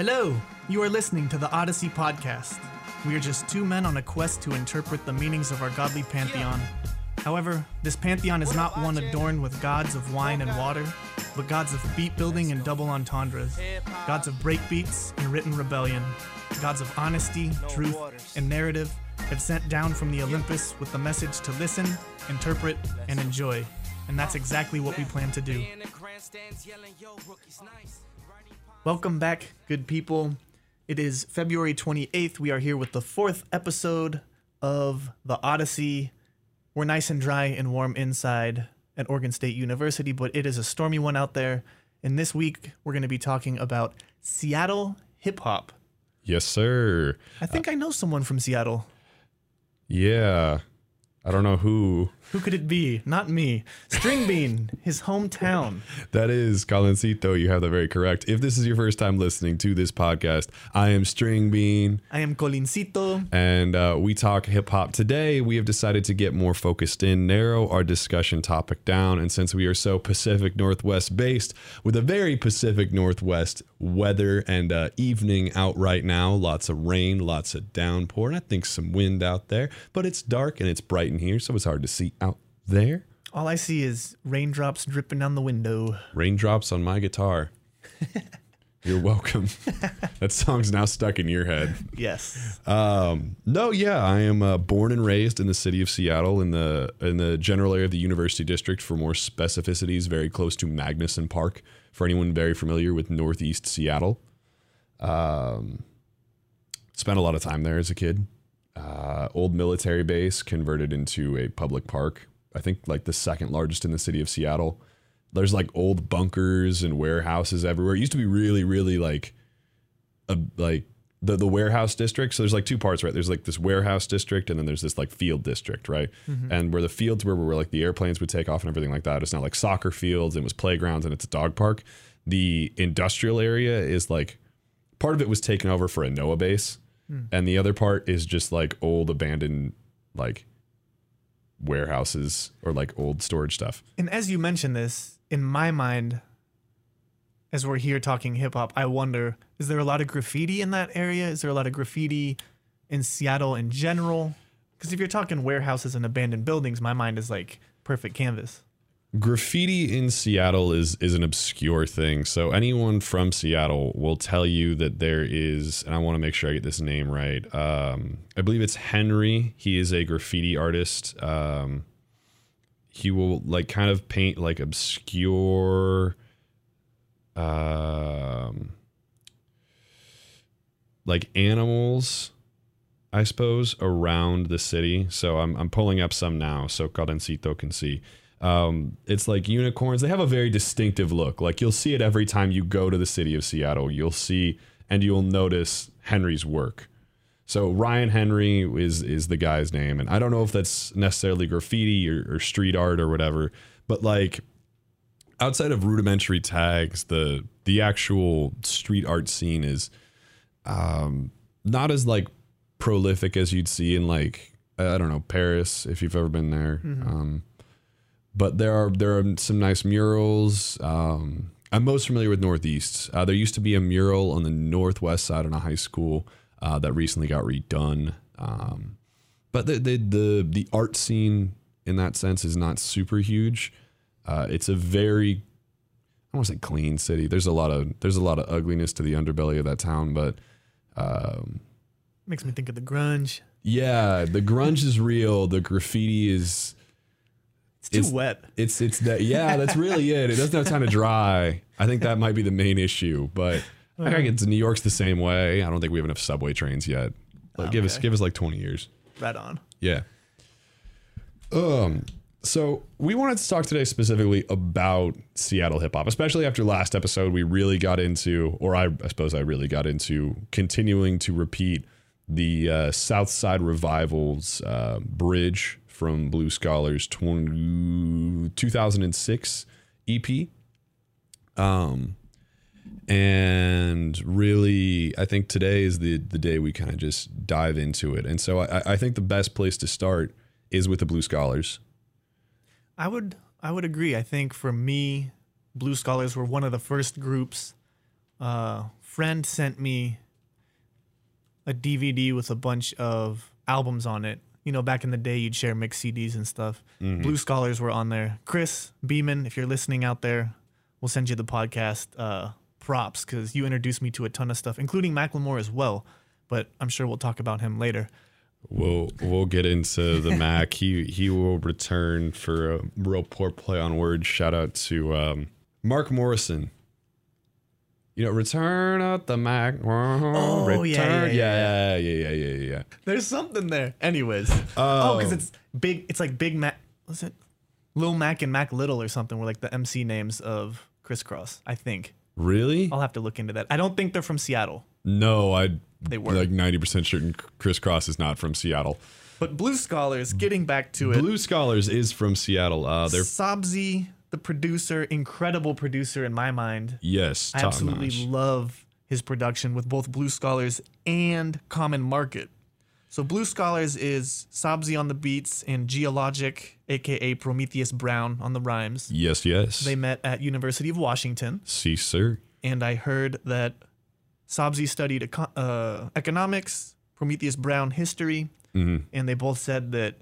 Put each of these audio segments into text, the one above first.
Hello, you are listening to the Odyssey Podcast. We are just two men on a quest to interpret the meanings of our godly pantheon. However, this pantheon is not one adorned with gods of wine and water, but gods of beat building and double entendres, gods of breakbeats and written rebellion, gods of honesty, truth, and narrative have sent down from the Olympus with the message to listen, interpret, and enjoy. And that's exactly what we plan to do. Welcome back, good people. It is February 28th. We are here with the fourth episode of The Odyssey. We're nice and dry and warm inside at Oregon State University, but it is a stormy one out there. And this week, we're going to be talking about Seattle hip hop. Yes, sir. I think uh, I know someone from Seattle. Yeah. I don't know who. Who could it be? Not me. String Bean, his hometown. That is Colincito. You have that very correct. If this is your first time listening to this podcast, I am String Bean. I am Colincito. And uh, we talk hip hop today. We have decided to get more focused in, narrow our discussion topic down. And since we are so Pacific Northwest based, with a very Pacific Northwest weather and uh, evening out right now, lots of rain, lots of downpour, and I think some wind out there. But it's dark and it's bright in here, so it's hard to see out there. All I see is raindrops dripping down the window. Raindrops on my guitar. You're welcome. that song's now stuck in your head. Yes. Um, no, yeah, I am uh, born and raised in the city of Seattle, in the in the general area of the University District. For more specificities, very close to Magnuson Park. For anyone very familiar with Northeast Seattle, um, spent a lot of time there as a kid. Uh, old military base converted into a public park. I think like the second largest in the city of Seattle. There's like old bunkers and warehouses everywhere. It used to be really, really like a like the the warehouse district. So there's like two parts, right? There's like this warehouse district, and then there's this like field district, right? And where the fields were, where like the airplanes would take off and everything like that. It's now like soccer fields, and it was playgrounds, and it's a dog park. The industrial area is like part of it was taken over for a NOAA base, Hmm. and the other part is just like old abandoned like warehouses or like old storage stuff. And as you mention this, in my mind, as we're here talking hip hop, I wonder is there a lot of graffiti in that area? Is there a lot of graffiti in Seattle in general? Because if you're talking warehouses and abandoned buildings, my mind is like perfect canvas. Graffiti in Seattle is is an obscure thing. So anyone from Seattle will tell you that there is, and I want to make sure I get this name right. Um, I believe it's Henry. He is a graffiti artist. Um, he will like kind of paint like obscure, um, like animals. I suppose around the city. So I'm I'm pulling up some now so Cadencito can see. Um, it's like unicorns. They have a very distinctive look. Like you'll see it every time you go to the city of Seattle. You'll see and you'll notice Henry's work. So Ryan Henry is is the guy's name, and I don't know if that's necessarily graffiti or, or street art or whatever, but like outside of rudimentary tags, the the actual street art scene is um, not as like prolific as you'd see in like I don't know Paris if you've ever been there. Um, but there are there are some nice murals. Um, I'm most familiar with Northeast. Uh, there used to be a mural on the northwest side of a high school uh, that recently got redone. Um, but the, the the the art scene in that sense is not super huge. Uh, it's a very I want to say clean city. There's a lot of there's a lot of ugliness to the underbelly of that town, but um, Makes me think of the grunge. yeah, the grunge is real. The graffiti is It's too It's- wet. it's it's that yeah, that's really it. It doesn't have time to dry. I think that might be the main issue, but I think it's New York's the same way. I don't think we have enough subway trains yet. Like give us give us like 20 years. Right on. Yeah. Um so we wanted to talk today specifically about Seattle hip hop, especially after last episode. We really got into, or I, I suppose I really got into, continuing to repeat the uh, South Side Revivals uh, bridge from Blue Scholars 20, 2006 EP. Um, and really, I think today is the the day we kind of just dive into it. And so I, I think the best place to start is with the Blue Scholars. I would I would agree. I think for me, Blue Scholars were one of the first groups uh, friend sent me a DVD with a bunch of albums on it. You know, back in the day, you'd share mixed CDs and stuff. Blue Scholars were on there. Chris Beeman, if you're listening out there, we'll send you the podcast uh, props because you introduced me to a ton of stuff, including Macklemore as well. But I'm sure we'll talk about him later. We'll we'll get into the Mac. He he will return for a real poor play on words. Shout out to um, Mark Morrison you know, return out the Mac. Oh, return. Yeah, yeah, yeah, yeah, yeah, yeah, yeah. There's something there. Anyways. Oh, because oh, it's big. It's like Big Mac. Was it Lil Mac and Mac Little or something? Were like the MC names of Kris Kross, I think. Really? I'll have to look into that. I don't think they're from Seattle. No, I. They were like 90% certain Kris Kross is not from Seattle. But Blue Scholars, getting back to it. Blue Scholars is from Seattle. Uh, they're Sabzi the producer, incredible producer in my mind. yes, I absolutely notch. love his production with both Blue Scholars and Common Market. So Blue Scholars is Sabzi on the beats and Geologic, aka Prometheus Brown on the rhymes. Yes, yes. They met at University of Washington, See, sir. and I heard that Sabzi studied uh, economics, Prometheus Brown history, Mhm. and they both said that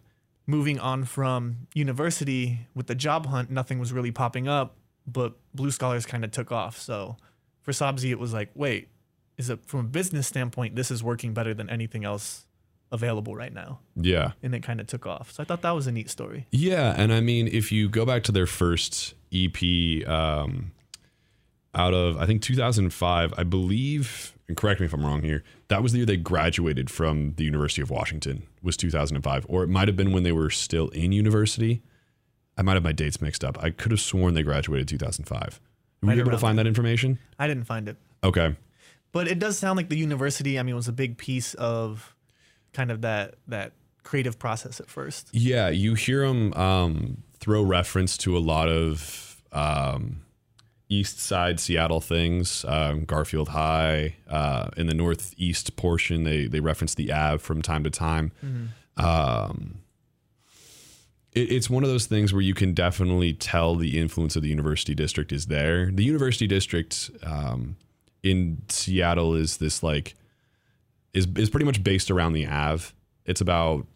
moving on from university with the job hunt, nothing was really popping up, but Blue Scholars kind of took off. So for Sabzi, it was like, wait, is it from a business standpoint, this is working better than anything else available right now? Yeah. And it kind of took off. So I thought that was a neat story. Yeah, and I mean, if you go back to their first EP, um, out of I think 2005, I believe, and correct me if I'm wrong here, that was the year they graduated from the University of Washington. Was 2005, or it might have been when they were still in university. I might have my dates mixed up. I could have sworn they graduated 2005. Were you able to find that information? I didn't find it. Okay. But it does sound like the university, I mean, was a big piece of kind of that that creative process at first. Yeah, you hear them um, throw reference to a lot of um, East Side Seattle things. Um, Garfield High uh, in the northeast portion, they they reference the Ave from time to time. Um, it, it's one of those things where you can definitely tell the influence of the university district is there. The university district um, in Seattle is this like is is pretty much based around the Ave. It's about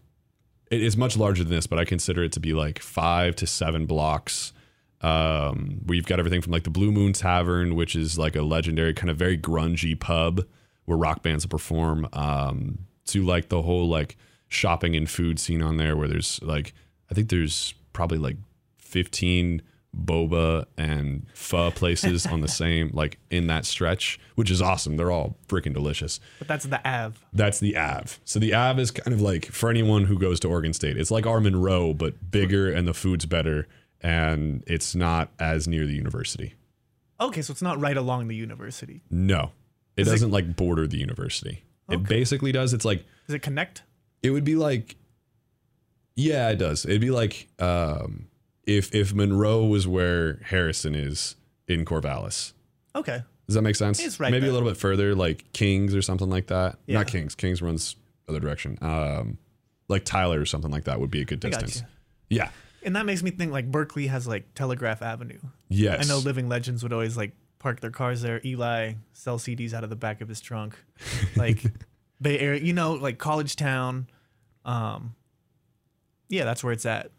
it is much larger than this, but I consider it to be like five to seven blocks. Um, where you've got everything from like the Blue Moon Tavern, which is like a legendary kind of very grungy pub where rock bands will perform, um, to like the whole like shopping and food scene on there, where there's like I think there's probably like 15 boba and pho places on the same like in that stretch, which is awesome. They're all freaking delicious. But that's the Ave. That's the Ave. So the Ave is kind of like for anyone who goes to Oregon State, it's like our Monroe, but bigger and the food's better, and it's not as near the university. Okay, so it's not right along the university. No, it Is it- doesn't like border the university. It basically does. It's like Does it connect? it would be like, yeah, it does. It'd be like um, if if Monroe was where Harrison is in Corvallis. Okay. Does that make sense? It's right Maybe there. a little bit further, like Kings or something like that. Yeah. Not Kings. Kings runs other direction. Um, like Tyler or something like that would be a good distance. Yeah. And that makes me think like Berkeley has like Telegraph Avenue. Yes. I know Living Legends would always like park their cars there. Eligh sell CDs out of the back of his trunk. Like Bay Area, you know, like College Town. Um, yeah, that's where it's at.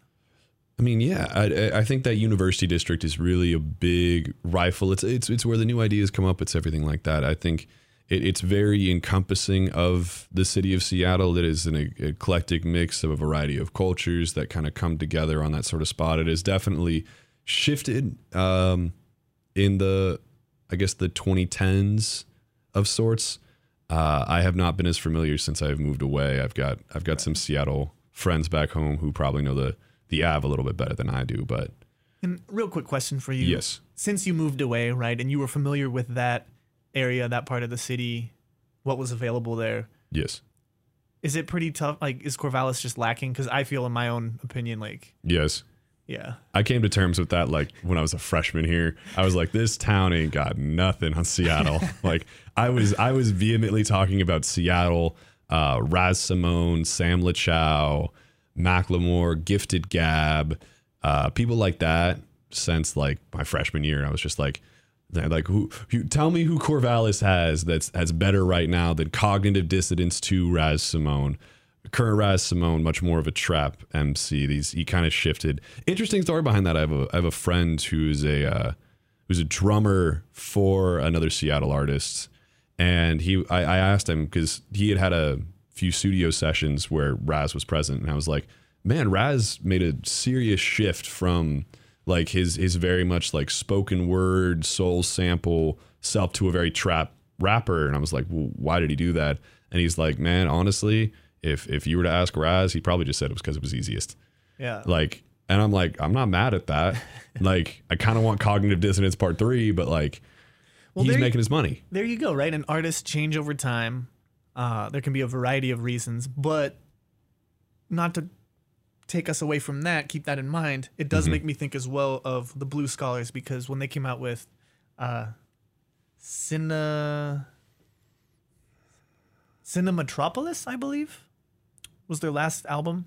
I mean, yeah, I, I think that university district is really a big rifle. It's it's it's where the new ideas come up. It's everything like that. I think it, it's very encompassing of the city of Seattle. It is an eclectic mix of a variety of cultures that kind of come together on that sort of spot. It has definitely shifted um, in the, I guess, the 2010s of sorts. Uh, I have not been as familiar since I've moved away. I've got I've got some Seattle friends back home who probably know the the Ave a little bit better than I do. But And real quick question for you. yes, Since you moved away, right, and you were familiar with that area, that part of the city, what was available there, yes, is it pretty tough? Like, is Corvallis just lacking? Because I feel, in my own opinion, like, yes. yeah, I came to terms with that like when I was a freshman here. I was like, this town ain't got nothing on Seattle. like I was I was vehemently talking about Seattle, uh, Raz Simone, Sam Lachow, Macklemore, Gifted Gab, uh, people like that since like my freshman year. I was just like, Like who, who? Tell me who Corvallis has that's has better right now than Cognitive Dissonance to Raz Simone. Current Raz Simone, much more of a trap MC. These he kind of shifted. Interesting story behind that. I have a I have a friend who's a uh, who's a drummer for another Seattle artist, and he I, I asked him because he had had a few studio sessions where Raz was present, and I was like, man, Raz made a serious shift from like his his very much like spoken word soul sample self to a very trap rapper and i was like well, why did he do that and he's like man honestly if if you were to ask raz he probably just said it was because it was easiest Yeah. like and i'm like i'm not mad at that like i kind of want cognitive dissonance part three but like Well, he's there you- making his money there you go, right? And artists change over time. Uh, there can be a variety of reasons, but not to take us away from that, keep that in mind. It does make me think as well of the Blue Scholars because when they came out with uh, Cine Cinemetropolis, I believe, was their last album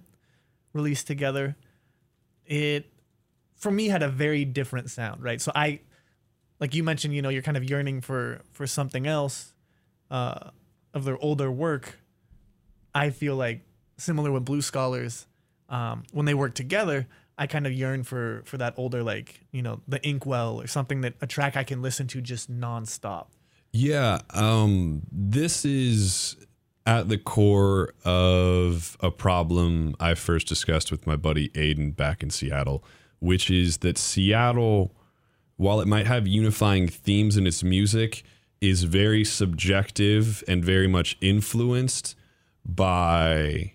released together. It for me had a very different sound, right? So I like you mentioned, you know, you're kind of yearning for for something else uh, of their older work. I feel like similar with Blue Scholars, um, when they work together, I kind of yearn for for that older, like you know, the Inkwell or something that a track I can listen to just nonstop. Yeah, um, this is at the core of a problem I first discussed with my buddy Aiden back in Seattle, which is that Seattle, while it might have unifying themes in its music, is very subjective and very much influenced by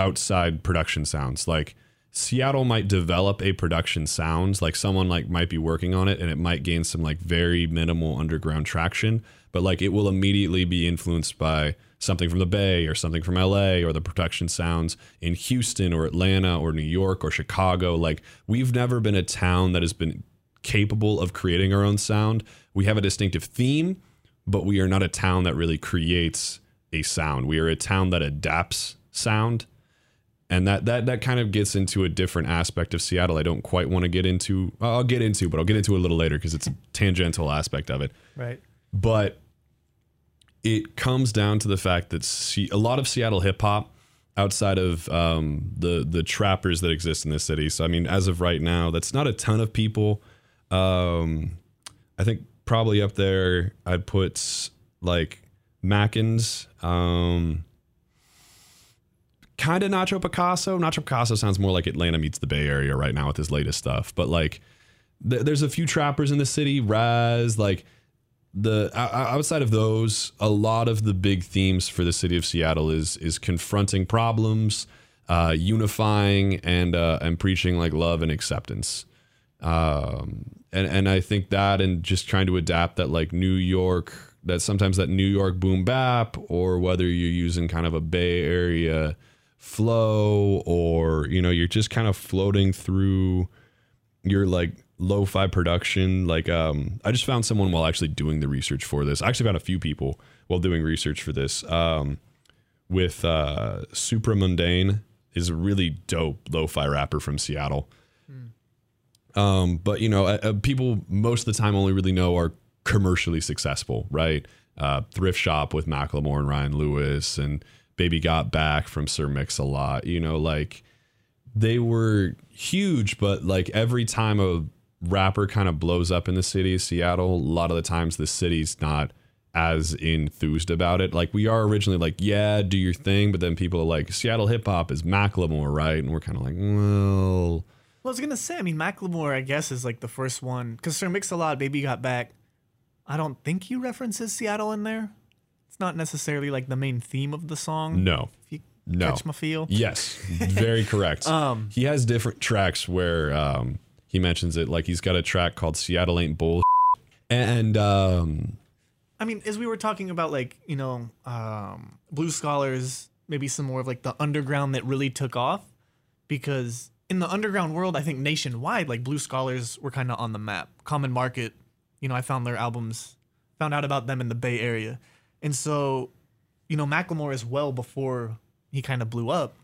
outside production sounds. Like Seattle might develop a production sound, like someone like might be working on it and it might gain some like very minimal underground traction, but like it will immediately be influenced by something from the Bay or something from LA or the production sounds in Houston or Atlanta or New York or Chicago. Like we've never been a town that has been capable of creating our own sound. We have a distinctive theme, but we are not a town that really creates a sound. We are a town that adapts sound and that that that kind of gets into a different aspect of Seattle. I don't quite want to get into. I'll get into, but I'll get into it a little later because it's a tangential aspect of it. Right. But it comes down to the fact that a lot of Seattle hip hop, outside of um, the the trappers that exist in this city. So I mean, as of right now, that's not a ton of people. Um, I think probably up there, I'd put like Mackins. Um, kind of Nacho Picasso. Nacho Picasso sounds more like Atlanta meets the Bay Area right now with his latest stuff. But like, th- there's a few trappers in the city. Raz, like the outside of those, a lot of the big themes for the city of Seattle is is confronting problems, uh, unifying, and uh, and preaching like love and acceptance. Um, and and I think that and just trying to adapt that like New York that sometimes that New York boom bap or whether you're using kind of a Bay Area flow or you know you're just kind of floating through your like lo-fi production. Like um i just found someone while actually doing the research for this. I actually found a few people while doing research for this. Um with uh supramundane is a really dope lo-fi rapper from seattle. Um but you know uh, uh, people most of the time only really know are commercially successful right? Uh thrift shop with macklemore and ryan lewis and baby got back from sir mix a lot you know like they were huge, but like every time a rapper kind of blows up in the city of Seattle, a lot of the times the city's not as enthused about it. Like we are originally like, yeah, do your thing, but then people are like, Seattle hip hop is Macklemore, right? And we're kind of like, well, Well, I was gonna say, I mean, Macklemore, I guess, is like the first one because Sir Mix-a-Lot, Baby Got Back. I don't think he references Seattle in there. Not necessarily like the main theme of the song. no, If you no. catch my feel. Yes, very correct. Um, he has different tracks where um, he mentions it. Like he's got a track called "Seattle Ain't Bull," and um, I mean, as we were talking about, like you know, um, Blue Scholars, maybe some more of like the underground that really took off, because in the underground world, I think nationwide, like Blue Scholars were kind of on the map. Common Market, you know, I found their albums, found out about them in the Bay Area, and so, you know, Macklemore as well before he kind of blew up.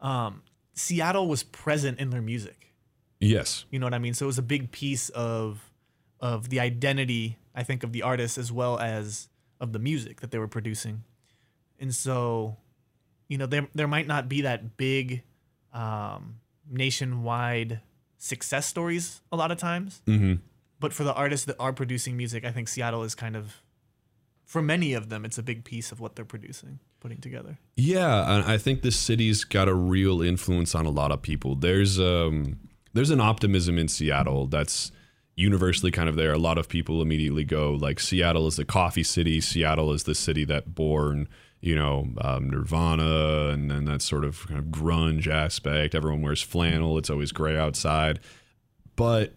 Um, Seattle was present in their music. yes, You know what I mean? So it was a big piece of of the identity I think, of the artists as well as of the music that they were producing. And so, you know, there there might not be that big um, nationwide success stories a lot of times, Mm-hmm. but for the artists that are producing music, I think Seattle is kind of, for many of them, it's a big piece of what they're producing, putting together. Yeah, and I think this city's got a real influence on a lot of people. There's um there's an optimism in Seattle that's universally kind of there. A lot of people immediately go like Seattle is the coffee city. Seattle is the city that born you know um, Nirvana and then that sort of kind of grunge aspect. Everyone wears flannel. It's always gray outside, but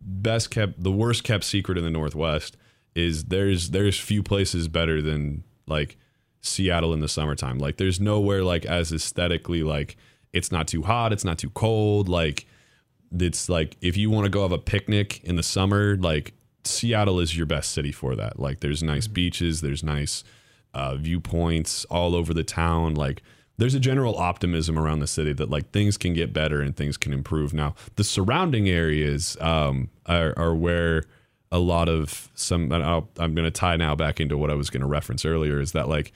best kept the worst kept secret in the Northwest is there's there's few places better than like Seattle in the summertime. Like there's nowhere like as aesthetically like it's not too hot, it's not too cold. Like it's like if you want to go have a picnic in the summer, like Seattle is your best city for that. Like there's nice beaches, there's nice uh, viewpoints all over the town. Like there's a general optimism around the city that like things can get better and things can improve. Now the surrounding areas um, are, are where a lot of some. and I'll, I'm going to tie now back into what I was going to reference earlier. Is that like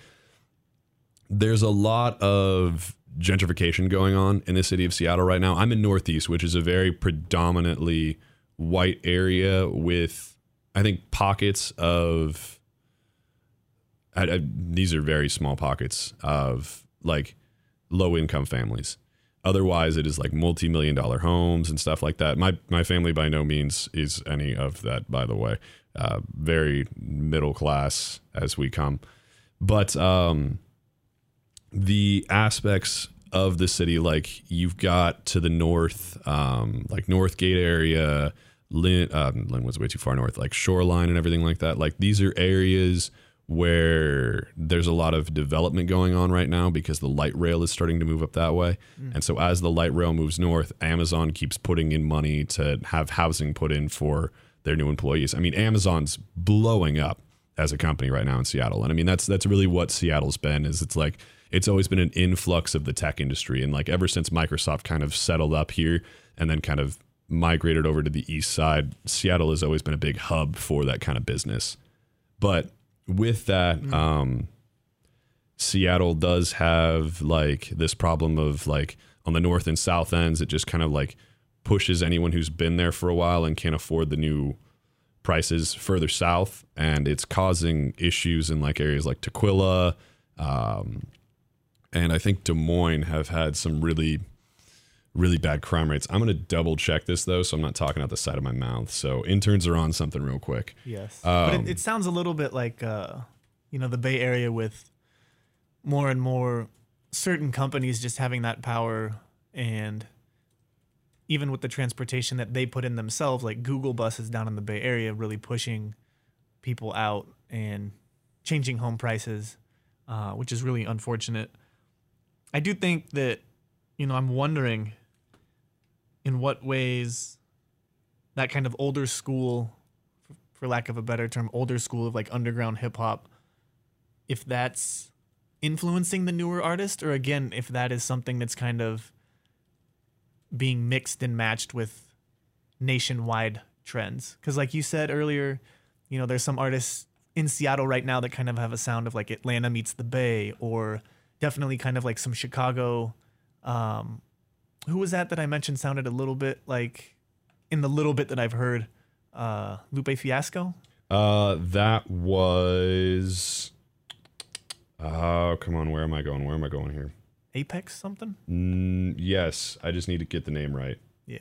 there's a lot of gentrification going on in the city of Seattle right now. I'm in Northeast, which is a very predominantly white area with, I think, pockets of. I, I, these are very small pockets of like low income families. Otherwise, it is like multi million dollar homes and stuff like that. My my family by no means is any of that, by the way. Uh, very middle class as we come, but um, the aspects of the city, like you've got to the north, um, like Northgate area, Lynn, um, Lynn was way too far north, like Shoreline and everything like that. Like these are areas where there's a lot of development going on right now because the light rail is starting to move up that way. Mm. And so as the light rail moves north, Amazon keeps putting in money to have housing put in for their new employees. I mean, Amazon's blowing up as a company right now in Seattle. And I mean, that's that's really what Seattle's been is it's like it's always been an influx of the tech industry and like ever since Microsoft kind of settled up here and then kind of migrated over to the east side, Seattle has always been a big hub for that kind of business. But with that, um, Seattle does have like this problem of like on the north and south ends, it just kind of like pushes anyone who's been there for a while and can't afford the new prices further south, and it's causing issues in like areas like Tukwila, um, and I think Des Moines have had some really really bad crime rates. I'm gonna double check this though, so I'm not talking out the side of my mouth. So interns are on something real quick. Yes, but Um, it, it sounds a little bit like uh, you know the Bay Area with more and more certain companies just having that power, and even with the transportation that they put in themselves, like Google buses down in the Bay Area, really pushing people out and changing home prices, uh, which is really unfortunate. I do think that you know I'm wondering in what ways that kind of older school for lack of a better term, older school of like underground hip hop, if that's influencing the newer artist, or again, if that is something that's kind of being mixed and matched with nationwide trends. Because, like you said earlier, you know, there's some artists in Seattle right now that kind of have a sound of like Atlanta meets the Bay, or definitely kind of like some Chicago. Um, who was that that I mentioned sounded a little bit like in the little bit that I've heard? uh Lupe Fiasco. Uh, that was. Oh, come on. Where am I going? Where am I going here? Apex something? Mm, yes, I just need to get the name right. Yeah.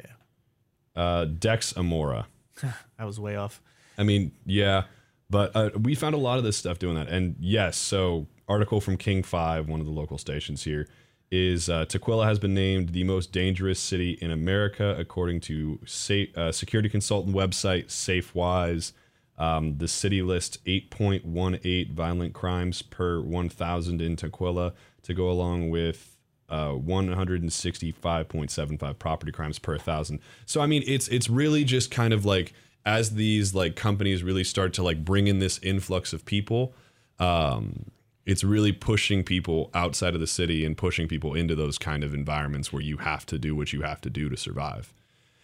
Uh, Dex Amora. I was way off. I mean, yeah, but uh, we found a lot of this stuff doing that. And yes, so article from King Five, one of the local stations here, is uh, Tukwila has been named the most dangerous city in America according to sa- uh, security consultant website SafeWise. Um, the city lists 8.18 violent crimes per 1,000 in Tukwila to go along with uh, 165.75 property crimes per thousand. So I mean, it's it's really just kind of like as these like companies really start to like bring in this influx of people, um, it's really pushing people outside of the city and pushing people into those kind of environments where you have to do what you have to do to survive.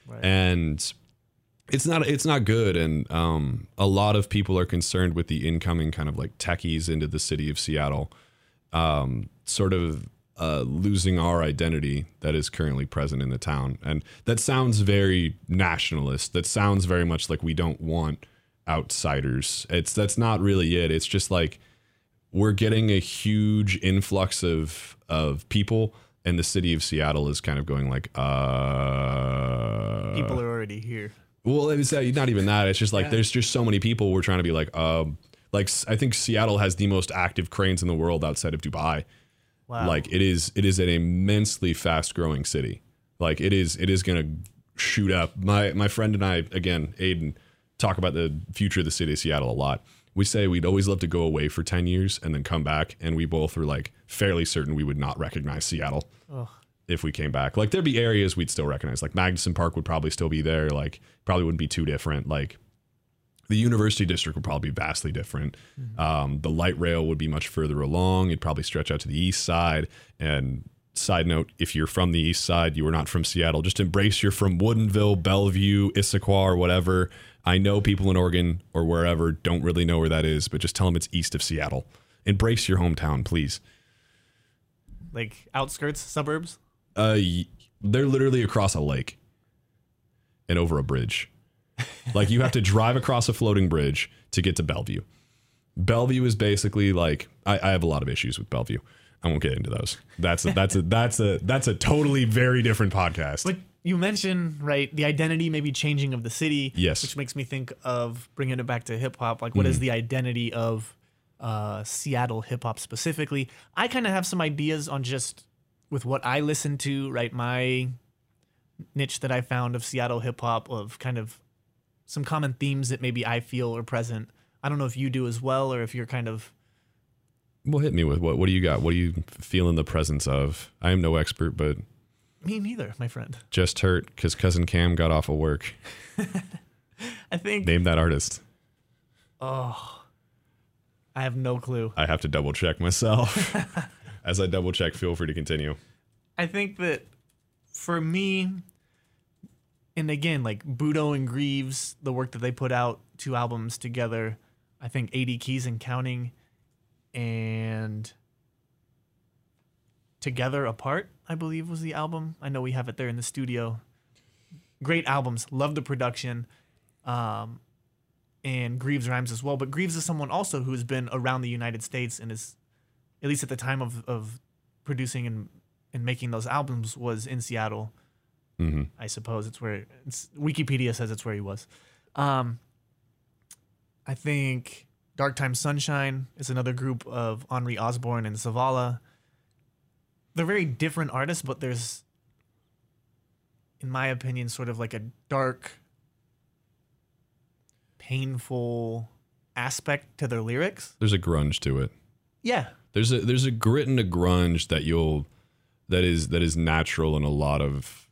Right. And it's not it's not good. And um, a lot of people are concerned with the incoming kind of like techies into the city of seattle um, sort of uh, losing our identity that is currently present in the town. And that sounds very nationalist. That sounds very much like we don't want outsiders. It's that's not really it. It's just like we're getting a huge influx of of people and the city of seattle is kind of going like uh People are already here. well, it's uh, not even that. It's just like Yeah. there's just so many people. We're trying to be like, um, like I think Seattle has the most active cranes in the world outside of Dubai. Wow. Like it is, it is an immensely fast growing city. Like it is, it is going to shoot up. My my friend and I, again, Aiden, talk about the future of the city of Seattle a lot. We say we'd always love to go away for ten years and then come back, and we both were like fairly certain we would not recognize Seattle if we came back. Like there'd be areas we'd still recognize. Like Magnuson Park would probably still be there. Like probably wouldn't be too different. Like the University District would probably be vastly different. Um, the light rail would be much further along. It'd probably stretch out to the east side. And side note, if you're from the east side, you are not from Seattle. Just embrace you're from Woodinville, Bellevue, Issaquah, or whatever. I know people in Oregon or wherever don't really know where that is, but just tell them it's east of Seattle. Embrace your hometown, please. like outskirts, suburbs. Uh, they're literally across a lake and over a bridge. like you have to drive across a floating bridge to get to Bellevue. Bellevue is basically like I, I have a lot of issues with Bellevue. I won't get into those. That's a, that's a that's a that's a totally very different podcast. But you mentioned right the identity maybe changing of the city. Yes. Which makes me think of bringing it back to hip hop. Like, what is the identity of uh, Seattle hip hop specifically? I kind of have some ideas on just with what I listen to. Right, my niche that I found of Seattle hip hop of kind of some common themes that maybe I feel are present. I don't know if you do as well, or if you're kind of well, hit me with what what do you got? What are you feeling the presence of? I am no expert, but me neither, my friend. just hurt because cousin Cam got off of work. I think Name that artist. oh, I have no clue. I have to double check myself. As I double check, feel free to continue. I think that for me, and again, like Budo and Grieves, the work that they put out, two albums together, I think 80 Keys and Counting and Together Apart, I believe was the album. I know we have it there in the studio. Great albums. Love the production. Um, and Grieves rhymes as well. But Grieves is someone also who's been around the United States and is, at least at the time of, of producing and, and making those albums, was in Seattle. hmm I suppose it's where it's, Wikipedia says it's where he was. Um, I think Dark Time Sunshine is another group of Onry Ozzborn and Zavala. They're very different artists, but there's, in my opinion, sort of like a dark, painful aspect to their lyrics. There's a grunge to it. Yeah, There's a there's a grit and a grunge that you'll that is that is natural in a lot of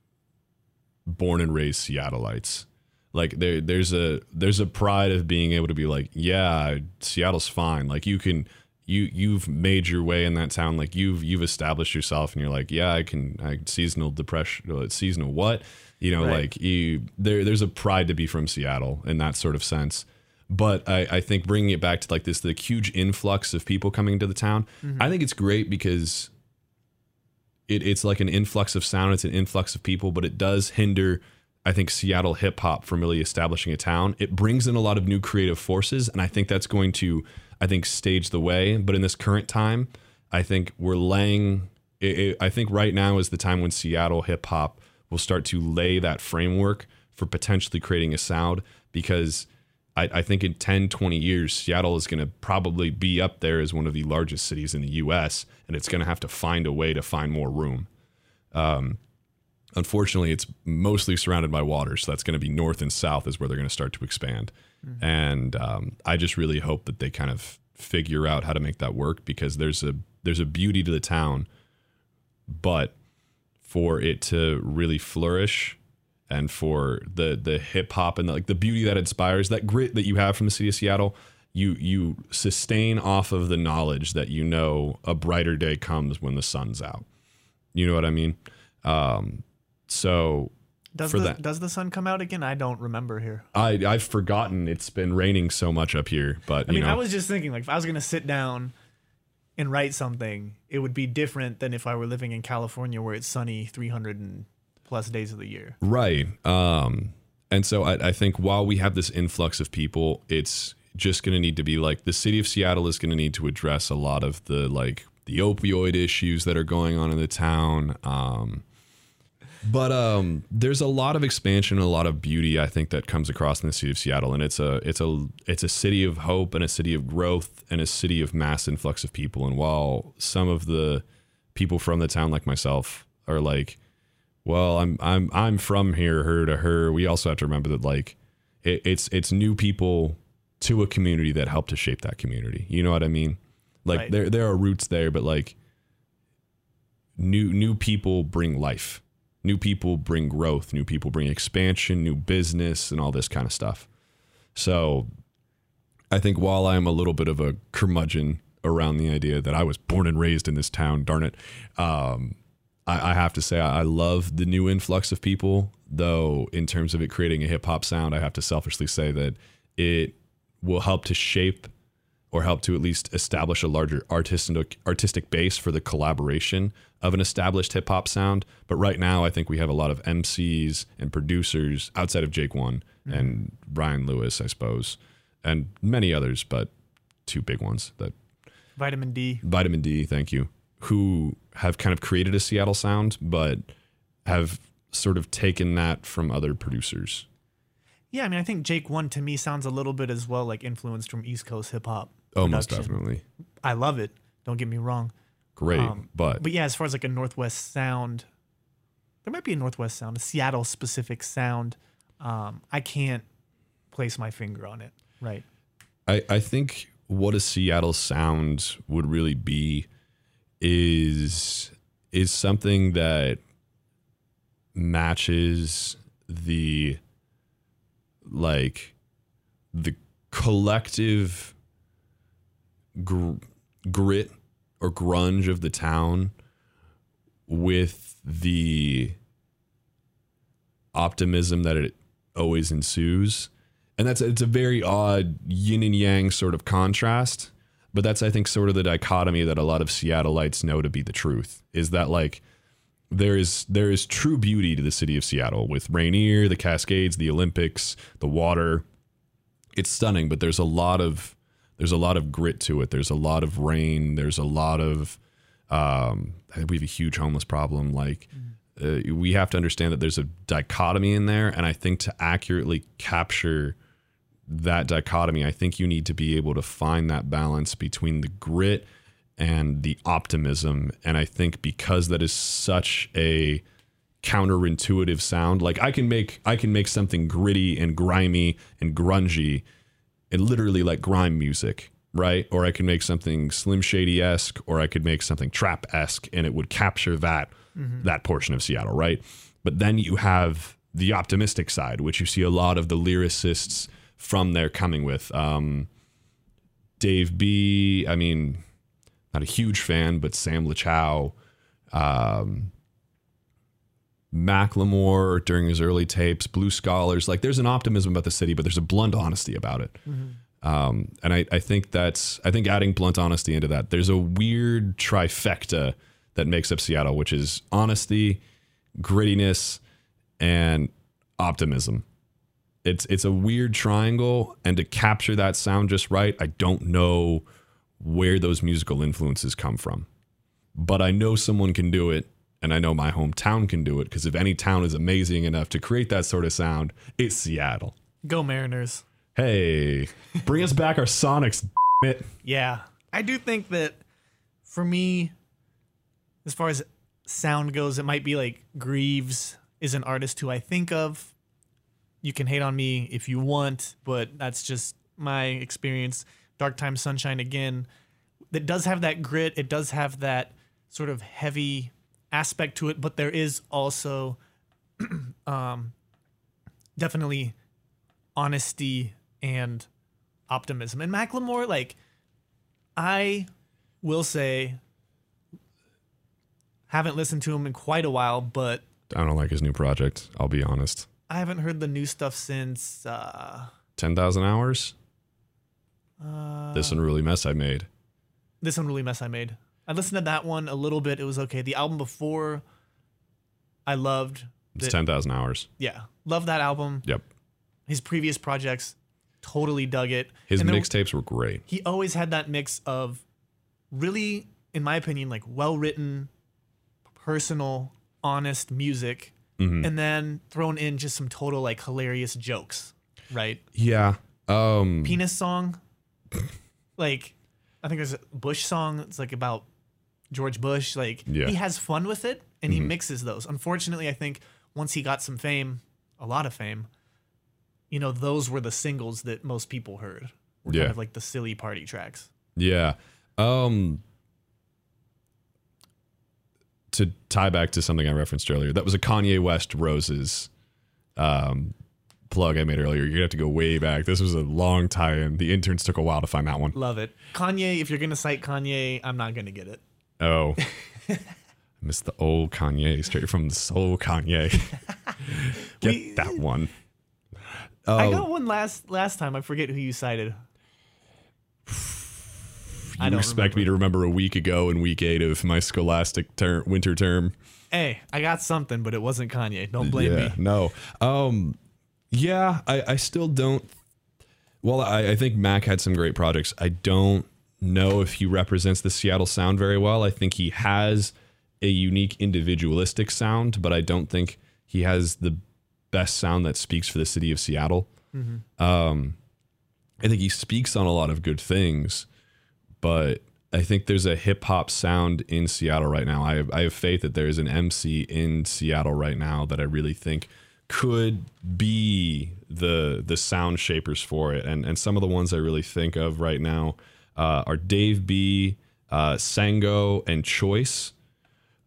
born and raised Seattleites. Like there there's a there's a pride of being able to be like, yeah, Seattle's fine. Like you can you you've made your way in that town. Like you've you've established yourself, and you're like, yeah, I can. I seasonal depression, uh, seasonal what? You know, Right. like you there there's a pride to be from Seattle in that sort of sense. But I, I think bringing it back to like this, the huge influx of people coming into the town, I think it's great because it, it's like an influx of sound, it's an influx of people, but it does hinder, I think, Seattle hip hop from really establishing a town. It brings in a lot of new creative forces, and I think that's going to, I think, stage the way. But in this current time, I think we're laying. It, it, I think right now is the time when Seattle hip hop will start to lay that framework for potentially creating a sound because. I, I think in 10, 20 years, Seattle is going to probably be up there as one of the largest cities in the U.S., and it's going to have to find a way to find more room. Um, unfortunately, it's mostly surrounded by water, so that's going to be north and south is where they're going to start to expand. And um, I just really hope that they kind of figure out how to make that work because there's a there's a beauty to the town, but for it to really flourish and for the the hip hop and the, like the beauty that inspires that grit that you have from the city of Seattle you you sustain off of the knowledge that you know a brighter day comes when the sun's out. You know what I mean? Um so Does for the that. does the sun come out again? I don't remember here. I I've forgotten it's been raining so much up here, but I you mean, know, I was just thinking like if I was gonna sit down and write something, it would be different than if I were living in California where it's sunny 300 and plus days of the year. Right. Um, and so I, I think while we have this influx of people, it's just going to need to be like the city of Seattle is going to need to address a lot of the like the opioid issues that are going on in the town. Um, but um, there's a lot of expansion, and a lot of beauty I think that comes across in the city of Seattle, and it's a it's a it's a city of hope and a city of growth and a city of mass influx of people. And while some of the people from the town, like myself, are like, well, I'm I'm I'm from here, her to her. We also have to remember that like it, it's it's new people to a community that help to shape that community. You know what I mean? Like Right. there there are roots there, but like new new people bring life. New people bring growth. New people bring expansion, new business, and all this kind of stuff. So I think while I'm a little bit of a curmudgeon around the idea that I was born and raised in this town, darn it, um, I, I have to say I, I love the new influx of people. Though in terms of it creating a hip hop sound, I have to selfishly say that it will help to shape or help to at least establish a larger artistic artistic base for the collaboration of an established hip hop sound. But right now, I think we have a lot of MCs and producers outside of Jake One mm-hmm. and Ryan Lewis, I suppose, and many others, but two big ones that Vitamin D. Vitamin D, thank you, who have kind of created a Seattle sound, but have sort of taken that from other producers. Yeah, I mean, I think Jake One to me sounds a little bit as well like influenced from East Coast hip hop. Oh, most definitely. I love it. Don't get me wrong. Great. Um, but, But yeah, as far as like a Northwest sound, there might be a Northwest sound, a Seattle specific sound. Um, I can't place my finger on it. Right. I, I think what a Seattle sound would really be is is something that matches the like the collective gr- grit or grunge of the town with the optimism that it always ensues. And that's it's a very odd yin and yang sort of contrast but that's i think sort of the dichotomy that a lot of seattleites know to be the truth is that like there is there is true beauty to the city of seattle with rainier the cascades the olympics the water. It's stunning but there's a lot of there's a lot of grit to it. There's a lot of rain. There's a lot of um we have a huge homeless problem. Like uh, we have to understand that there's a dichotomy in there. And i think to accurately capture that dichotomy i think you need to be able to find that balance between the grit and the optimism. And i think because that is such a counterintuitive sound like i can make i can make something gritty and grimy and grungy and literally like grime music right? Or i can make something slim shady-esque or i could make something trap-esque and it would capture that that portion of seattle right? But then you have the optimistic side which you see a lot of the lyricists from there coming with. Um dave b i mean not a huge fan but sam lachow um Macklemore during his early tapes, Blue Scholars. Like there's an optimism about the city, but there's a blunt honesty about it. Um, and I, I think that's I think adding blunt honesty into that, there's a weird trifecta that makes up Seattle, which is honesty, grittiness, and optimism. It's it's a weird triangle, and to capture that sound just right, I don't know where those musical influences come from. But I know someone can do it, and I know my hometown can do it because if any town is amazing enough to create that sort of sound, it's Seattle. Go Mariners. Hey, bring us back our Sonics. It. Yeah. I do think that for me, as far as sound goes, it might be like Grieves is an artist who I think of. You can hate on me if you want, but that's just my experience. Dark Time Sunshine again. That does have that grit. It does have that sort of heavy aspect to it, but there is also um, definitely honesty and optimism. And Macklemore, like, I will say, haven't listened to him in quite a while, but I don't like his new project. I'll be honest. I haven't heard the new stuff since uh, Ten thousand hours. uh This unruly mess I made. this unruly mess I made. I listened to that one a little bit. It was okay. The album before, I loved. It's The- ten thousand hours. Yeah, love that album. Yep. His previous projects, totally dug it. His mixtapes were great. he always had that mix of really, in my opinion, like well written, personal, honest music, Mm-hmm. and then thrown in just some total like hilarious jokes, right? Yeah. Um. Penis song, like I think there's a Bush song. It's like about George Bush. Like Yeah. Mm-hmm. he has fun with it and he mixes those. Unfortunately, I think once he got some fame, a lot of fame, you know, those were the singles that most people heard. Were Yeah. kind of like the silly party tracks. Yeah. Um to tie back to something I referenced earlier, that was a Kanye West Roses um plug I made earlier. You're gonna have to go way back. This was a long tie-in. The interns took a while to find that one. Love it. Kanye, if you're gonna cite Kanye, I'm not gonna get it. Oh. Miss the old Kanye, straight from the soul Kanye. Get We- that one. I Oh, got one last last time. I forget who you cited. I you don't expect me to remember a week ago in week eight of my scholastic term, winter term. Hey, I got something, but it wasn't Kanye. Don't blame yeah, me. No. Um, yeah, I, I still don't. Well, I, I think Mac had some great projects. I don't know if he represents the Seattle sound very well. I think he has a unique individualistic sound, but I don't think he has the best sound that speaks for the city of Seattle. Um, I think he speaks on a lot of good things, but I think there's a hip hop sound in Seattle right now. I have, I have faith that there is an MC in Seattle right now that I really think could be the the sound shapers for it. And and some of the ones I really think of right now uh, are Dave B, uh, Sango, and Choice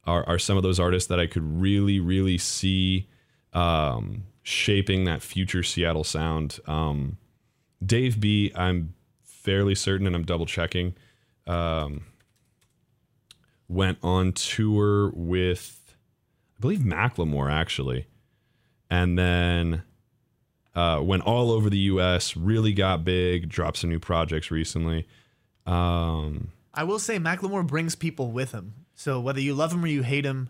are, are some of those artists that I could really, really see um, shaping that future Seattle sound. Um, Dave B, I'm fairly certain, and I'm double checking, um, went on tour with, I believe, Macklemore actually, and then uh, went all over the U.S. Really got big. Dropped some new projects recently. Um, I will say Macklemore brings people with him. So whether you love him or you hate him,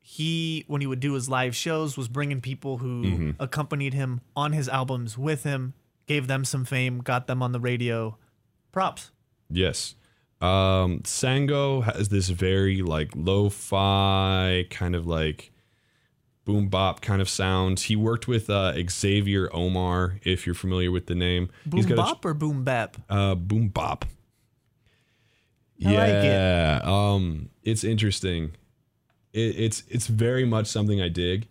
he when he would do his live shows was bringing people who Mm-hmm. accompanied him on his albums with him, gave them some fame, got them on the radio. Props. Yes. Um, Sango has this very like lo-fi kind of like boom bop kind of sounds. He worked with uh, Xavier Omar, if you're familiar with the name. Boom bop or boom bap? uh, boom bop. I like it. yeah, um, it's interesting. It, it's it's very much something I dig,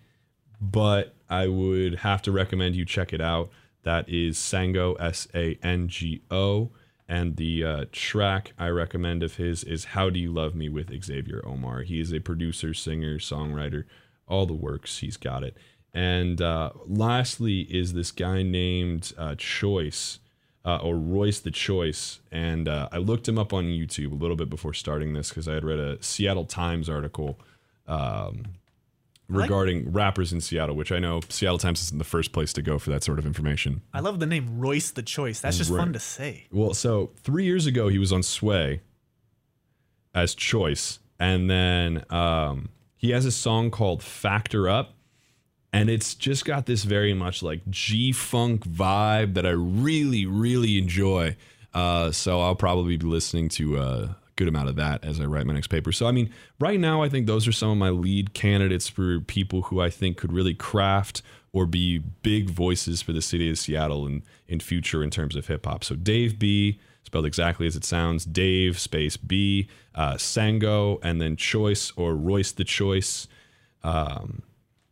but I would have to recommend you check it out. That is Sango S A N G O, and the uh, track I recommend of his is "How Do You Love Me" with Xavier Omar. He is a producer, singer, songwriter, all the works. He's got it. And uh, lastly, is this guy named uh, Choice uh, or Royce the Choice. And uh, I looked him up on YouTube a little bit before starting this because I had read a Seattle Times article um, like- regarding rappers in Seattle, which I know Seattle Times isn't the first place to go for that sort of information. I love the name Royce the Choice. That's just Right. fun to say. Well, so three years ago, he was on Sway as Choice. And then um, he has a song called Factor Up. And it's just got this very much like G Funk vibe that I really, really enjoy. Uh, so I'll probably be listening to a good amount of that as I write my next paper. So, I mean, right now, I think those are some of my lead candidates for people who I think could really craft or be big voices for the city of Seattle in, in future in terms of hip hop. So, Dave B, spelled exactly as it sounds Dave space B, uh, Sango, and then Choice or Royce the Choice. Um,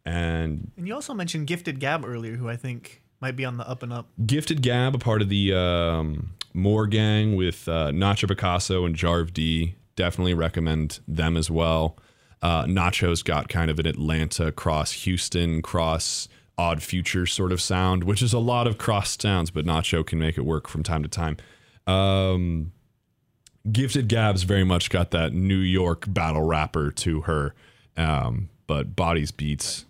and And you also mentioned Gifted Gab earlier, who I think might be on the up and up. Gifted Gab, a part of the um, Moor Gang with uh, Nacho Picasso and Jarv Dee. Definitely recommend them as well. Uh, Nacho's got kind of an Atlanta cross Houston cross Odd Future sort of sound, which is a lot of cross sounds, but Nacho can make it work from time to time. Um, Gifted Gab's very much got that New York battle rapper to her. Um, but bodies beats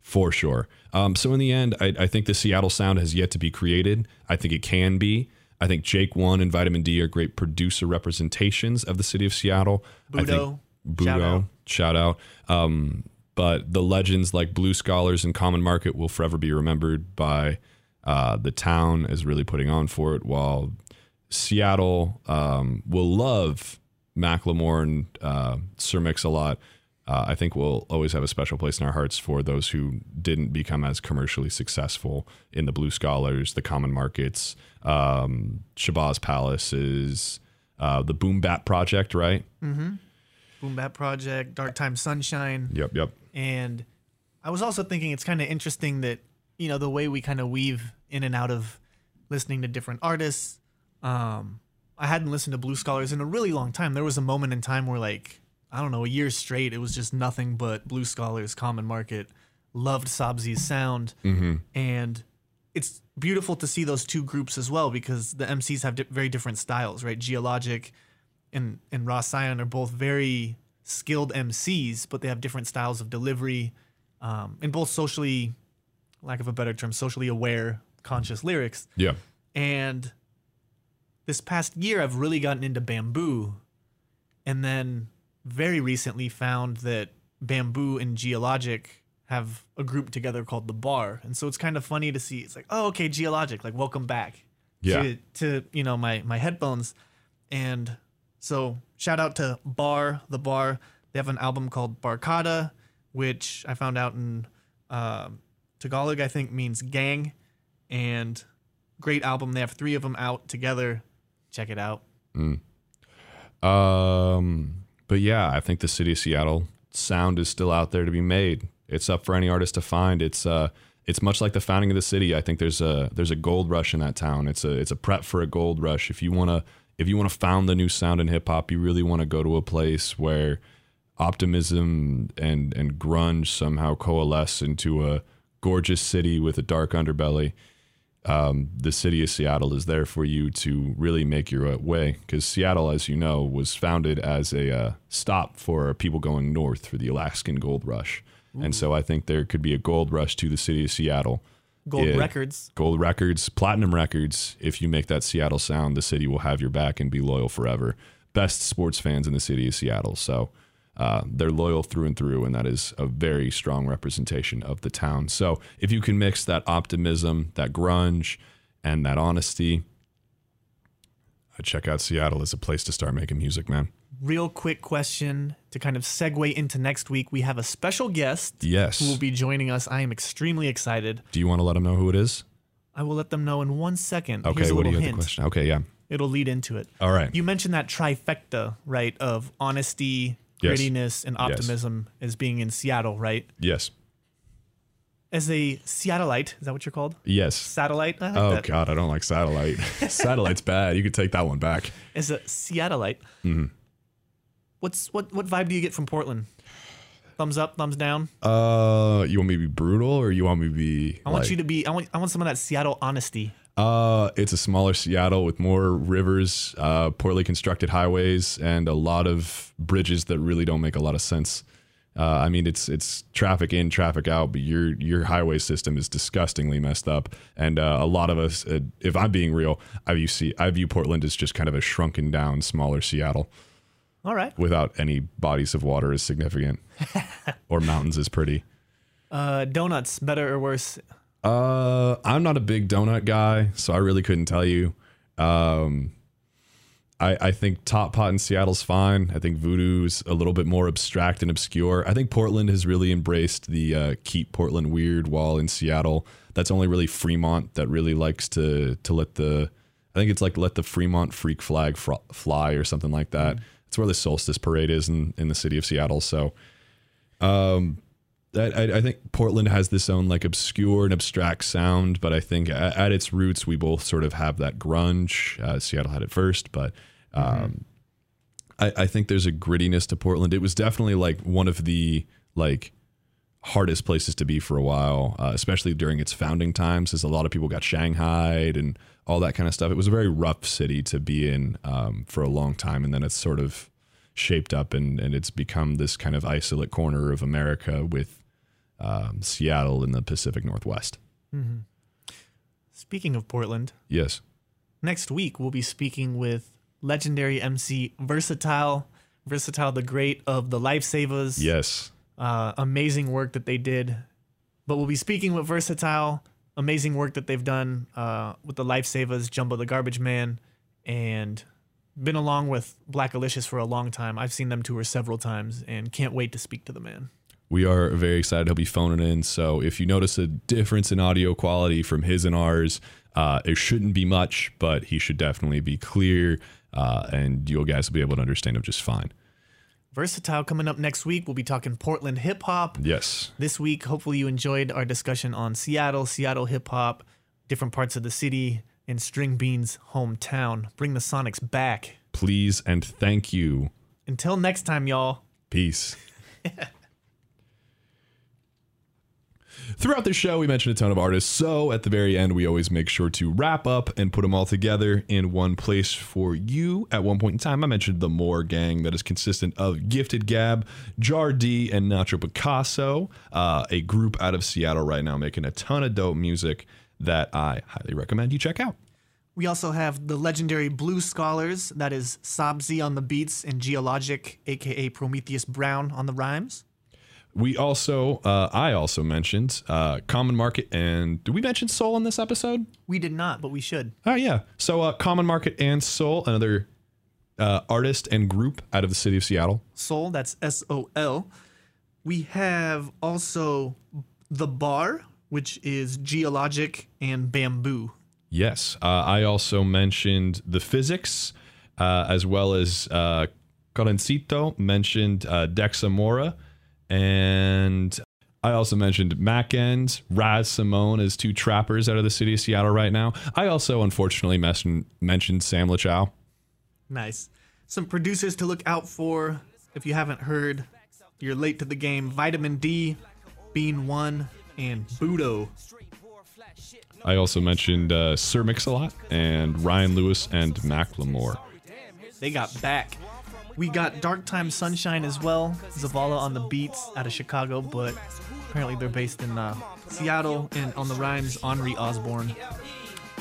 for sure. Um, so in the end, I, I think the Seattle sound has yet to be created. I think it can be. I think Jake One and Vitamin D are great producer representations of the city of Seattle. I think Budo, Budo, shout out. shout out. Um, but the legends like Blue Scholars and Common Market will forever be remembered by uh, the town as really putting on for it, while Seattle um, will love Macklemore and uh, Sir Mix a lot. Uh, I think we'll always have a special place in our hearts for those who didn't become as commercially successful in the Blue Scholars, the Common Markets, um, Shabazz Palaces, uh, the Boom Bap Project, right? Boom Bap Project, Dark Time Sunshine. Yep, yep. And I was also thinking it's kind of interesting that, you know, the way we kind of weave in and out of listening to different artists. Um, I hadn't listened to Blue Scholars in a really long time. There was a moment in time where, like, I don't know, a year straight, it was just nothing but Blue Scholars, Common Market, loved Sabzi's sound. And it's beautiful to see those two groups as well because the MCs have di- very different styles, right? Geologic and and RA Scion are both very skilled MCs, but they have different styles of delivery, um, and both socially, lack of a better term, socially aware, conscious lyrics. Yeah. And this past year, I've really gotten into Bambu, and then very recently found that Bambu and Geologic have a group together called the Bar, and so it's kind of funny to see. It's like, oh, okay, Geologic, like welcome back Yeah. to to you know my my headphones, and so shout out to Bar the Bar. They have an album called Barkada, which I found out in um Tagalog, I think means gang, and great album. They have three of them out together. Check it out. Um, but yeah, I think the city of Seattle sound is still out there to be made. It's up for any artist to find. It's uh, it's much like the founding of the city. I think there's a there's a gold rush in that town. It's a it's a prep for a gold rush. If you wanna if you wanna found the new sound in hip hop, you really want to go to a place where optimism and and grunge somehow coalesce into a gorgeous city with a dark underbelly um, the city of Seattle is there for you to really make your way. Because Seattle, as you know, was founded as a uh, stop for people going north for the Alaskan gold rush. And so I think there could be a gold rush to the city of Seattle. Gold Yeah. Records. Gold records, platinum records. If you make that Seattle sound, the city will have your back and be loyal forever. Best sports fans in the city of Seattle. So uh, they're loyal through and through, and that is a very strong representation of the town. So if you can mix that optimism, that grunge, and that honesty, I'd check out Seattle as a place to start making music, man. Real quick question to kind of segue into next week. We have a special guest Yes. who will be joining us. I am extremely excited. Do you want to let them know who it is? I will let them know in one second. Okay, Here's a what do you have hint. the question? Okay, yeah. It'll lead into it. All right. You mentioned that trifecta, right, of honesty, Yes. grittiness, and optimism as being in Seattle, right? yes. As a Seattleite, is that what you're called? Yes. Satellite? Like Oh that. God, I don't like satellite. Satellite's bad. You could take that one back. As a Seattleite, Mm-hmm. what's what what vibe do you get from Portland? Thumbs up, thumbs down. Uh, you want me to be brutal or you want me to be? I want like- you to be. I want. I want some of that Seattle honesty. Uh, it's a smaller Seattle with more rivers, uh, poorly constructed highways, and a lot of bridges that really don't make a lot of sense. Uh, I mean, it's it's traffic in, traffic out, but your your highway system is disgustingly messed up. And uh, a lot of us, uh, if I'm being real, I view see I view Portland as just kind of a shrunken down, smaller Seattle All right. without any bodies of water as significant or mountains as pretty. Uh, donuts, better or worse? Uh, I'm not a big donut guy, so I really couldn't tell you. Um, I I think Top Pot in Seattle's fine. I think Voodoo's a little bit more abstract and obscure. I think Portland has really embraced the uh, keep Portland weird, while in Seattle, that's only really Fremont that really likes to to let the. I think it's like let the Fremont freak flag fr- fly or something like that. It's where the solstice parade is in in the city of Seattle. So. Um, I, I I think Portland has this own like obscure and abstract sound, but I think at, at its roots we both sort of have that grunge. Uh, Seattle had it first, but um, I, I think there's a grittiness to Portland. It was definitely like one of the like hardest places to be for a while, uh, especially during its founding times, as a lot of people got shanghaied and all that kind of stuff. It was a very rough city to be in um, for a long time, and then it's sort of shaped up and, and it's become this kind of isolate corner of America with um, Seattle in the Pacific Northwest. Speaking of Portland, Yes. next week we'll be speaking with legendary MC Vursatyl, Vursatyl the Great of the Lifesavas. Yes. uh, amazing work that they did. But we'll be speaking with Vursatyl, amazing work that they've done uh, with the Lifesavas, Jumbo the Garbage Man, and been along with Blackalicious for a long time. I've seen them tour several times and can't wait to speak to the man. We are very excited. He'll be phoning in. So if you notice a difference in audio quality from his and ours, uh, it shouldn't be much, but he should definitely be clear, uh, and you guys will be able to understand him just fine. Vursatyl coming up next week. We'll be talking Portland hip hop. Yes. This week, hopefully, you enjoyed our discussion on Seattle, Seattle hip hop, different parts of the city, and String Bean's hometown. Bring the Sonics back. Please and thank you. Until next time, y'all. Peace. Throughout the show, we mentioned a ton of artists, so at the very end, we always make sure to wrap up and put them all together in one place for you. At one point in time, I mentioned the Moor Gang that is consistent of Gifted Gab, Jarv Dee, and Nacho Picasso, uh, a group out of Seattle right now making a ton of dope music that I highly recommend you check out. We also have the legendary Blue Scholars, that is Sabzi on the beats and Geologic, aka Prometheus Brown on the rhymes. We also, uh, I also mentioned uh, Common Market, and did we mention Sol in this episode? We did not, but we should. Oh yeah. So uh, Common Market and Sol, another uh, artist and group out of the city of Seattle. Sol, that's S O L. We have also The Bar, which is Geologic and Bambu. Yes. Uh, I also mentioned the physics, uh, as well as uh, Colincito mentioned uh, Dexa Mora, and I also mentioned Mackned, Raz Simone as two trappers out of the city of Seattle right now. I also unfortunately mentioned mentioned Sam LaChow. Nice. Some producers to look out for. If you haven't heard, you're late to the game. Vitamin D, Bean One, and Budo. I also mentioned uh, Sir Mix-a-Lot and Ryan Lewis and Macklemore. They got back. We got Dark Time Sunshine as well. Zavala on the beats out of Chicago, but apparently they're based in uh, Seattle. And on the rhymes, Onry Ozzborn.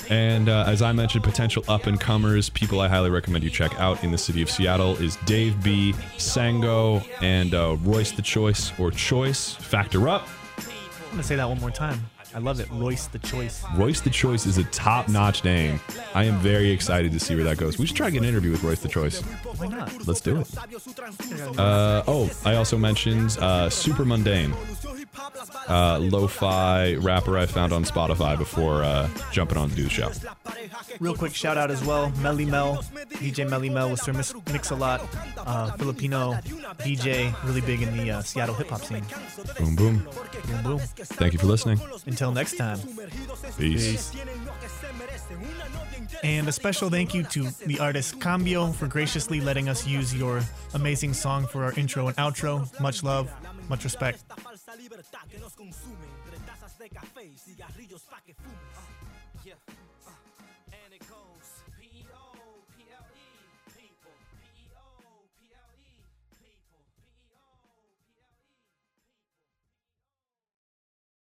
And uh, as I mentioned, potential up and comers, people I highly recommend you check out in the city of Seattle is Dave B, Sango, and uh, Royce the Choice or Choice. Factor up. I'm gonna say that one more time. I love it. Royce the Choice. Royce the Choice is a top notch name. I am very excited to see where that goes. We should try to get an interview with Royce the Choice. Why not? Let's do it. Uh, oh, I also mentioned uh, Super Mundane, uh, lo fi rapper I found on Spotify before uh, jumping on to do the show. Real quick shout out as well. Melly Mel, DJ Melly Mel with Sir Mix, Mix a Lot, uh, Filipino DJ, really big in the uh, Seattle hip hop scene. Boom, boom. Boom, boom. Thank you for listening. Until next time. Peace. And a special thank you to the artist Cambio for graciously letting us use your amazing song for our intro and outro. Much love, much respect. Libertad que nos consume entre tazas de café